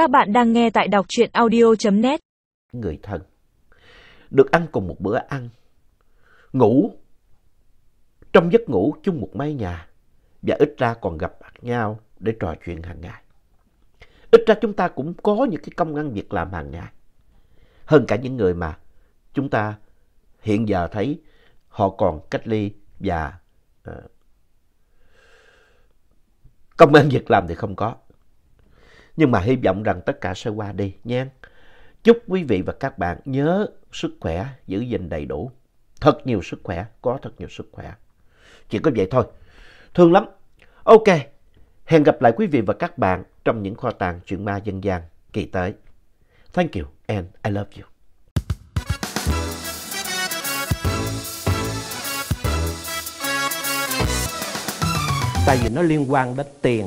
Các bạn đang nghe tại đọc truyện audio.net. Người thân được ăn cùng một bữa ăn, ngủ trong giấc ngủ chung một mái nhà và ít ra còn gặp mặt nhau để trò chuyện hàng ngày. Ít ra chúng ta cũng có những cái công ăn việc làm hàng ngày. Hơn cả những người mà chúng ta hiện giờ thấy họ còn cách ly và uh, công an việc làm thì không có. Nhưng mà hy vọng rằng tất cả sẽ qua đi nha. Chúc quý vị và các bạn nhớ sức khỏe, giữ gìn đầy đủ. Thật nhiều sức khỏe, có thật nhiều sức khỏe. Chỉ có vậy thôi. Thương lắm. Ok, hẹn gặp lại quý vị và các bạn trong những kho tàng chuyện ma dân gian kỳ tới. Thank you and I love you. tại vì nó liên quan đến tiền